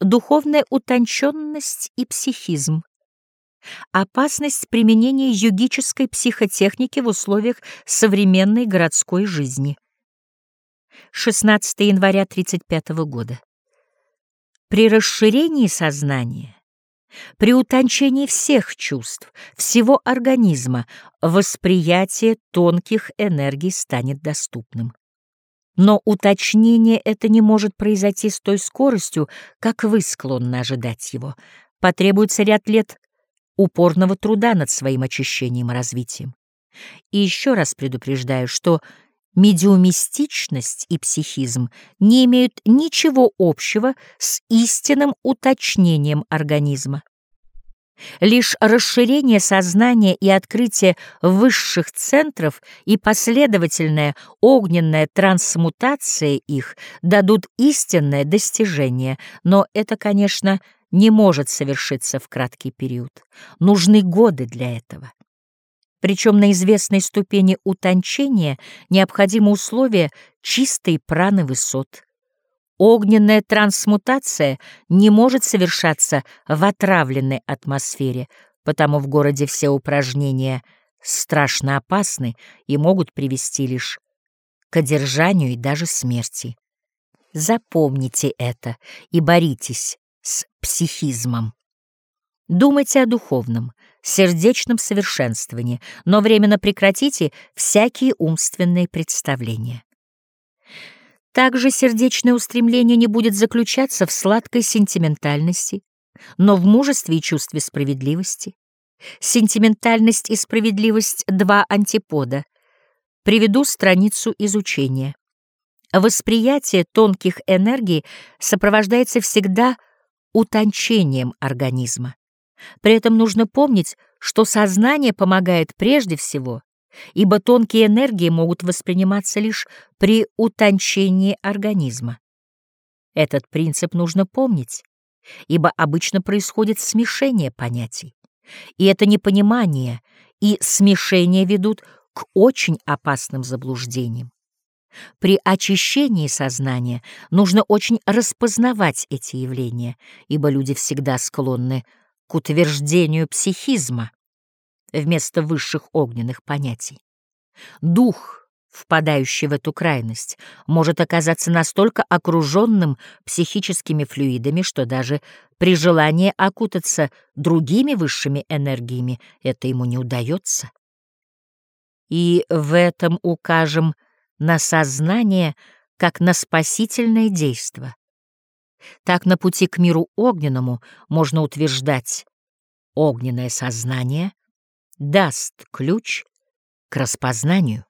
духовная утонченность и психизм, опасность применения йогической психотехники в условиях современной городской жизни. 16 января 35 года. При расширении сознания, при утончении всех чувств, всего организма, восприятие тонких энергий станет доступным. Но уточнение это не может произойти с той скоростью, как вы склонны ожидать его. Потребуется ряд лет упорного труда над своим очищением и развитием. И еще раз предупреждаю, что медиумистичность и психизм не имеют ничего общего с истинным уточнением организма. Лишь расширение сознания и открытие высших центров и последовательная огненная трансмутация их дадут истинное достижение, но это, конечно, не может совершиться в краткий период. Нужны годы для этого. Причем на известной ступени утончения необходимы условия чистой праны высот. Огненная трансмутация не может совершаться в отравленной атмосфере, потому в городе все упражнения страшно опасны и могут привести лишь к одержанию и даже смерти. Запомните это и боритесь с психизмом. Думайте о духовном, сердечном совершенствовании, но временно прекратите всякие умственные представления. Также сердечное устремление не будет заключаться в сладкой сентиментальности, но в мужестве и чувстве справедливости. Сентиментальность и справедливость — два антипода. Приведу страницу изучения. Восприятие тонких энергий сопровождается всегда утончением организма. При этом нужно помнить, что сознание помогает прежде всего ибо тонкие энергии могут восприниматься лишь при утончении организма. Этот принцип нужно помнить, ибо обычно происходит смешение понятий, и это непонимание и смешение ведут к очень опасным заблуждениям. При очищении сознания нужно очень распознавать эти явления, ибо люди всегда склонны к утверждению психизма, вместо высших огненных понятий. Дух, впадающий в эту крайность, может оказаться настолько окруженным психическими флюидами, что даже при желании окутаться другими высшими энергиями это ему не удается. И в этом укажем на сознание как на спасительное действо. Так на пути к миру огненному можно утверждать огненное сознание даст ключ к распознанию.